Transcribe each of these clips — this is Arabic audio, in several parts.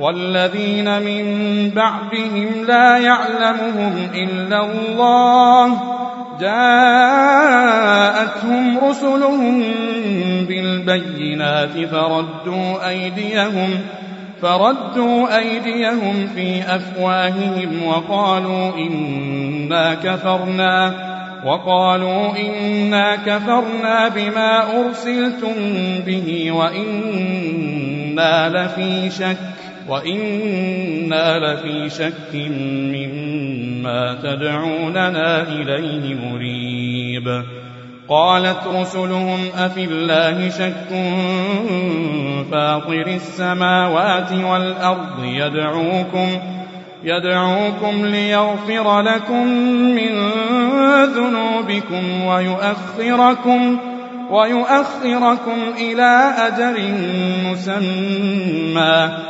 والذين من بعدهم لا يعلمهم إلا الله. جاءتهم رسلهم بالبينات فردوا أيديهم فردوا أيديهم في أفواههم وقالوا إنا كفرنا وقالوا إنا كفرنا بما أرسلتم به وإنا لفي شك. وإنا لفي شك مما تدعوننا إليه مريب قالت رسلهم أفي الله شك فاطر السماوات والأرض يدعوكم يدعوكم ليغفر لكم من ذنوبكم ويؤخركم ويؤخركم إلى أجل مسمى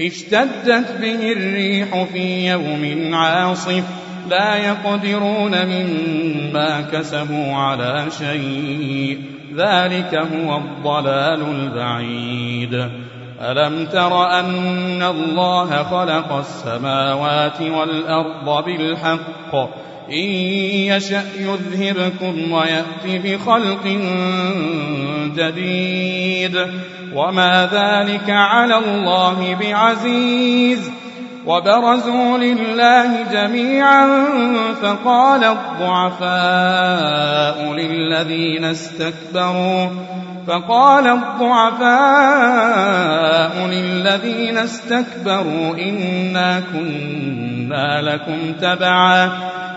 اشتدت به الريح في يوم عاصف. لا يقدرون مما كسبوا على شيء. ذلك هو الضلال البعيد. ألم تر أن الله خلق السماوات والأرض بالحق؟ إن يشأ يذهبكم ويأتي بخلق جديد. وما ذلك على الله بعزيز وبرزوا لله جميعا فقال الضعفاء للذين استكبروا فقال الضعفاء للذين استكبروا إنا كنا لكم تبعا